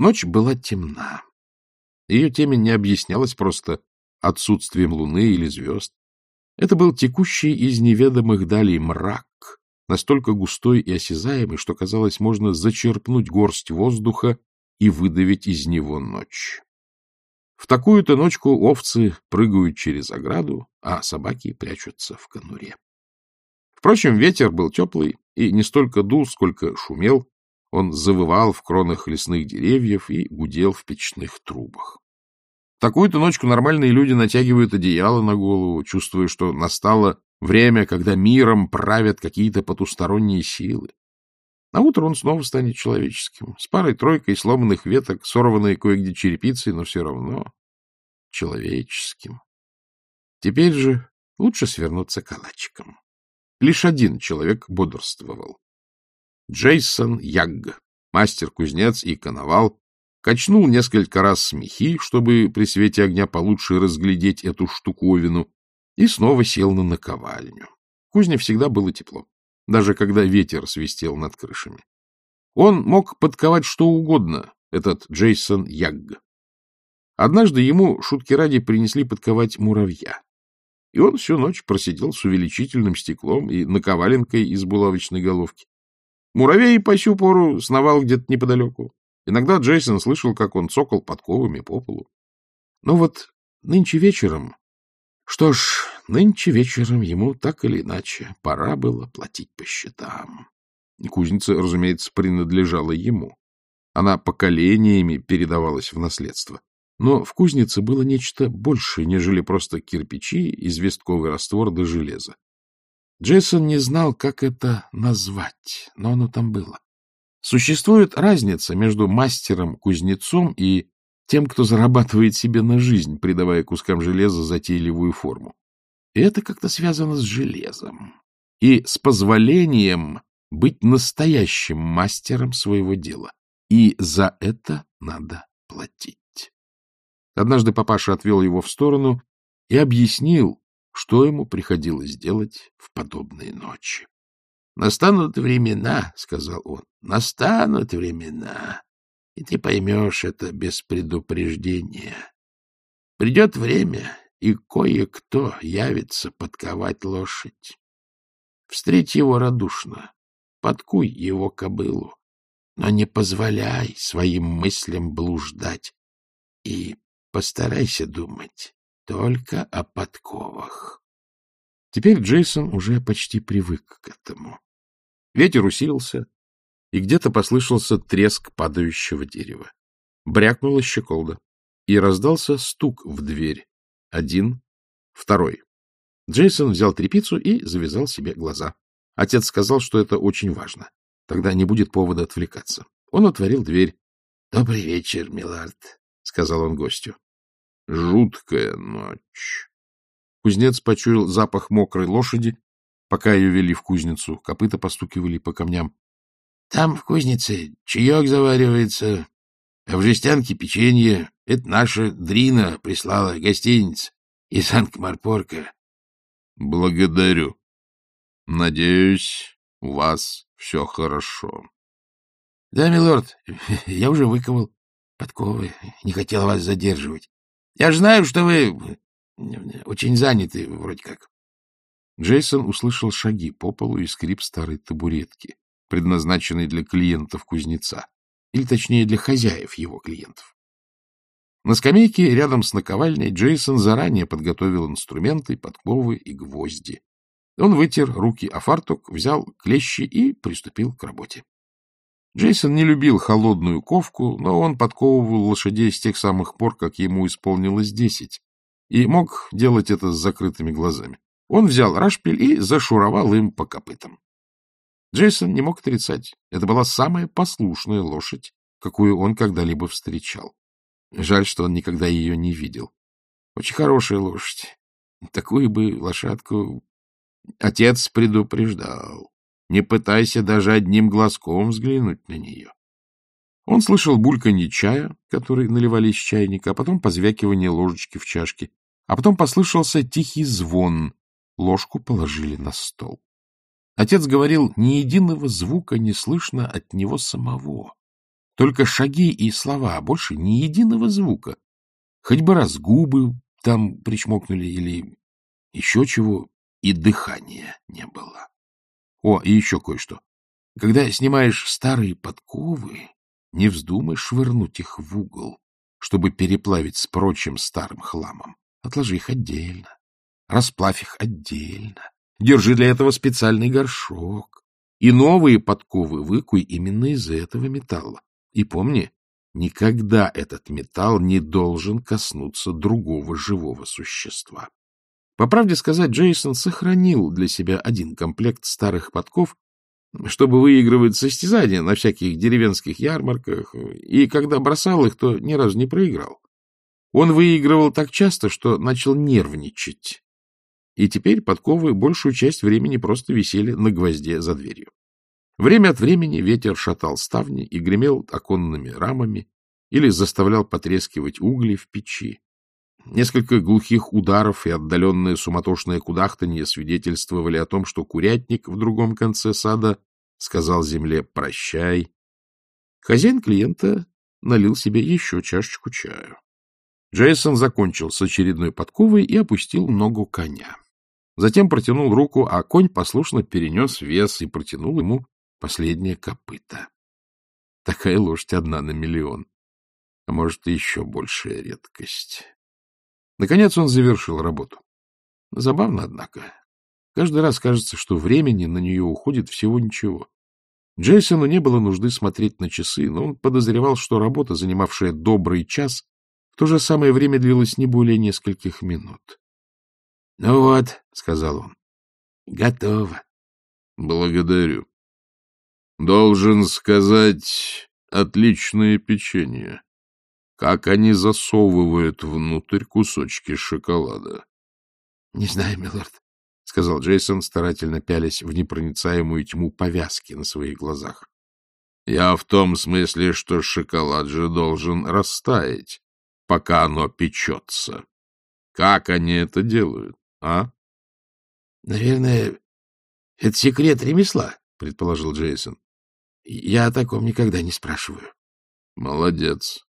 Ночь была темна. Ее темень не объяснялась просто отсутствием луны или звезд. Это был текущий из неведомых далей мрак, настолько густой и осязаемый, что, казалось, можно зачерпнуть горсть воздуха и выдавить из него ночь. В такую-то ночку овцы прыгают через ограду, а собаки прячутся в конуре. Впрочем, ветер был теплый и не столько дул, сколько шумел. Он завывал в кронах лесных деревьев и гудел в печных трубах. Такую-то ночку нормальные люди натягивают одеяло на голову, чувствуя, что настало время, когда миром правят какие-то потусторонние силы. На утро он снова станет человеческим, с парой-тройкой сломанных веток, сорванной кое-где черепицей, но все равно человеческим. Теперь же лучше свернуться калачиком. Лишь один человек бодрствовал. Джейсон Ягг, мастер-кузнец и коновал, качнул несколько раз смехи, чтобы при свете огня получше разглядеть эту штуковину, и снова сел на наковальню. В кузне всегда было тепло даже когда ветер свистел над крышами. Он мог подковать что угодно, этот Джейсон Ягг. Однажды ему, шутки ради, принесли подковать муравья. И он всю ночь просидел с увеличительным стеклом и наковаленкой из булавочной головки. Муравей по сю пору сновал где-то неподалеку. Иногда Джейсон слышал, как он цокал подковами по полу. Но вот нынче вечером что ж, нынче вечером ему так или иначе пора было платить по счетам. Кузница, разумеется, принадлежала ему. Она поколениями передавалась в наследство. Но в кузнице было нечто большее, нежели просто кирпичи, известковый раствор до железа. Джейсон не знал, как это назвать, но оно там было. Существует разница между мастером-кузнецом и тем, кто зарабатывает себе на жизнь, придавая кускам железа затейливую форму. И это как-то связано с железом и с позволением быть настоящим мастером своего дела. И за это надо платить. Однажды папаша отвел его в сторону и объяснил, что ему приходилось делать в подобные ночи. — Настанут времена, — сказал он, — настанут времена, и ты поймешь это без предупреждения. Придет время, и кое-кто явится подковать лошадь. Встреть его радушно, подкуй его кобылу, но не позволяй своим мыслям блуждать и постарайся думать только о подковах. Теперь Джейсон уже почти привык к этому. Ветер усилился, и где-то послышался треск падающего дерева. Брякнула щеколда, и раздался стук в дверь. Один, второй. Джейсон взял трепицу и завязал себе глаза. Отец сказал, что это очень важно. Тогда не будет повода отвлекаться. Он отворил дверь. — Добрый вечер, Милард, — сказал он гостю. — Жуткая ночь. Кузнец почуял запах мокрой лошади, пока ее вели в кузницу. Копыта постукивали по камням. Там в кузнице чаек заваривается, а в жестянке печенье. Это наша Дрина прислала гостиница из Анкмарпорка. — Благодарю. Надеюсь, у вас все хорошо. — Да, милорд, я уже выковал подковы, не хотел вас задерживать. Я же знаю, что вы очень заняты вроде как. Джейсон услышал шаги по полу и скрип старой табуретки предназначенный для клиентов кузнеца, или точнее для хозяев его клиентов. На скамейке рядом с наковальней Джейсон заранее подготовил инструменты, подковы и гвозди. Он вытер руки о фартук, взял клещи и приступил к работе. Джейсон не любил холодную ковку, но он подковывал лошадей с тех самых пор, как ему исполнилось десять, и мог делать это с закрытыми глазами. Он взял рашпиль и зашуровал им по копытам. Джейсон не мог отрицать. Это была самая послушная лошадь, какую он когда-либо встречал. Жаль, что он никогда ее не видел. Очень хорошая лошадь. Такую бы лошадку отец предупреждал. Не пытайся даже одним глазком взглянуть на нее. Он слышал бульканье чая, который наливали из чайника, а потом позвякивание ложечки в чашке, а потом послышался тихий звон. Ложку положили на стол. Отец говорил, ни единого звука не слышно от него самого. Только шаги и слова, а больше ни единого звука. Хоть бы раз губы там причмокнули или еще чего, и дыхания не было. О, и еще кое-что. Когда снимаешь старые подковы, не вздумай швырнуть их в угол, чтобы переплавить с прочим старым хламом. Отложи их отдельно, расплавь их отдельно. Держи для этого специальный горшок. И новые подковы выкуй именно из этого металла. И помни, никогда этот металл не должен коснуться другого живого существа. По правде сказать, Джейсон сохранил для себя один комплект старых подков, чтобы выигрывать состязания на всяких деревенских ярмарках, и когда бросал их, то ни разу не проиграл. Он выигрывал так часто, что начал нервничать. И теперь подковы большую часть времени просто висели на гвозде за дверью. Время от времени ветер шатал ставни и гремел оконными рамами или заставлял потрескивать угли в печи. Несколько глухих ударов и отдаленное суматошное кудахтанье свидетельствовали о том, что курятник в другом конце сада сказал земле «прощай». Хозяин клиента налил себе еще чашечку чаю. Джейсон закончил с очередной подковой и опустил ногу коня. Затем протянул руку, а конь послушно перенес вес и протянул ему последнее копыто. Такая лошадь одна на миллион, а может, еще большая редкость. Наконец он завершил работу. Забавно, однако. Каждый раз кажется, что времени на нее уходит всего ничего. Джейсону не было нужды смотреть на часы, но он подозревал, что работа, занимавшая добрый час, в то же самое время длилась не более нескольких минут. — Ну вот, — сказал он, — готово. — Благодарю. — Должен сказать, отличное печенье как они засовывают внутрь кусочки шоколада. — Не знаю, милорд, — сказал Джейсон, старательно пялясь в непроницаемую тьму повязки на своих глазах. — Я в том смысле, что шоколад же должен растаять, пока оно печется. Как они это делают, а? — Наверное, это секрет ремесла, — предположил Джейсон. — Я о таком никогда не спрашиваю. — Молодец.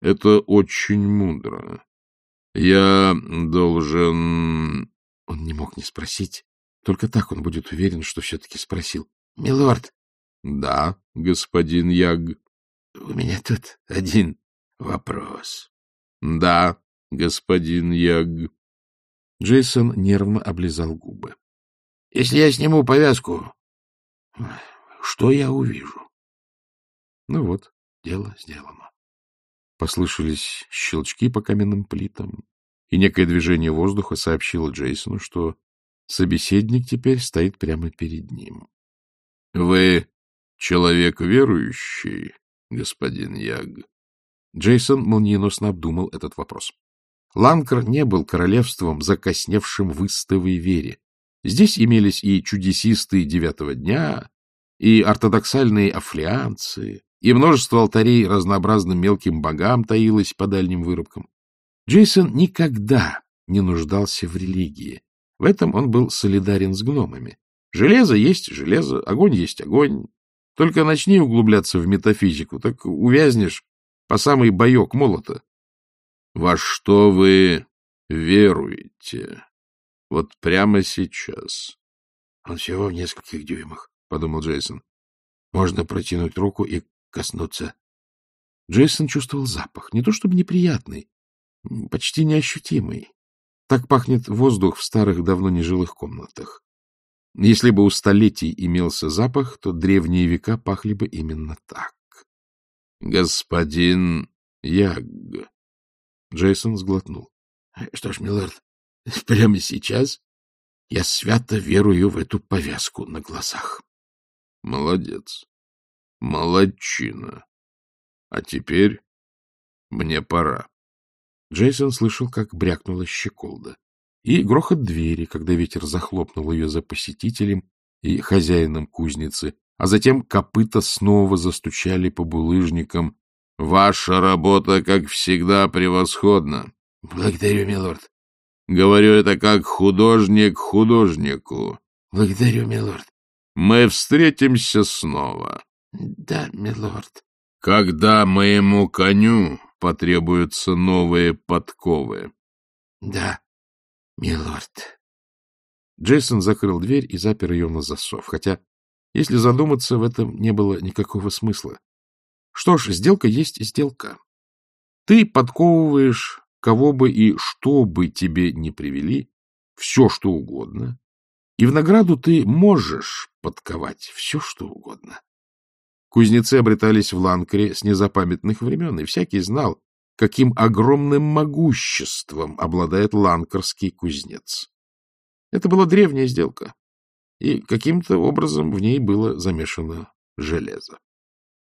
Это очень мудро. Я должен... Он не мог не спросить. Только так он будет уверен, что все-таки спросил. — Милорд. — Да, господин Яг. — У меня тут один вопрос. — Да, господин Яг. Джейсон нервно облизал губы. — Если я сниму повязку, что я увижу? Ну вот, дело сделано. Послышались щелчки по каменным плитам, и некое движение воздуха сообщило Джейсону, что собеседник теперь стоит прямо перед ним. — Вы человек верующий, господин Яг? Джейсон молниеносно обдумал этот вопрос. Ланкр не был королевством, закосневшим в истовой вере. Здесь имелись и чудесистые девятого дня, и ортодоксальные афлианцы, и множество алтарей разнообразным мелким богам таилось по дальним вырубкам. Джейсон никогда не нуждался в религии. В этом он был солидарен с гномами. Железо есть железо, огонь есть огонь. Только начни углубляться в метафизику, так увязнешь по самый боек молота. Во что вы веруете? Вот прямо сейчас. Он всего в нескольких дюймах, — подумал Джейсон. Можно протянуть руку и коснуться. Джейсон чувствовал запах, не то чтобы неприятный, почти неощутимый. Так пахнет воздух в старых, давно нежилых комнатах. Если бы у столетий имелся запах, то древние века пахли бы именно так. — Господин Яг. Джейсон сглотнул. — Что ж, милорд, прямо сейчас я свято верую в эту повязку на глазах. — Молодец. Молодчина. А теперь мне пора. Джейсон слышал, как брякнула щеколда, и грохот двери, когда ветер захлопнул ее за посетителем и хозяином кузницы, а затем копыта снова застучали по булыжникам. — Ваша работа, как всегда, превосходна. — Благодарю, милорд. — Говорю это как художник художнику. — Благодарю, милорд. — Мы встретимся снова. — Да, милорд. — Когда моему коню потребуются новые подковы. — Да, милорд. Джейсон закрыл дверь и запер ее на засов, хотя, если задуматься, в этом не было никакого смысла. Что ж, сделка есть сделка. Ты подковываешь кого бы и что бы тебе не привели, все, что угодно, и в награду ты можешь подковать все, что угодно. Кузнецы обретались в Ланкаре с незапамятных времен, и всякий знал, каким огромным могуществом обладает ланкарский кузнец. Это была древняя сделка, и каким-то образом в ней было замешано железо.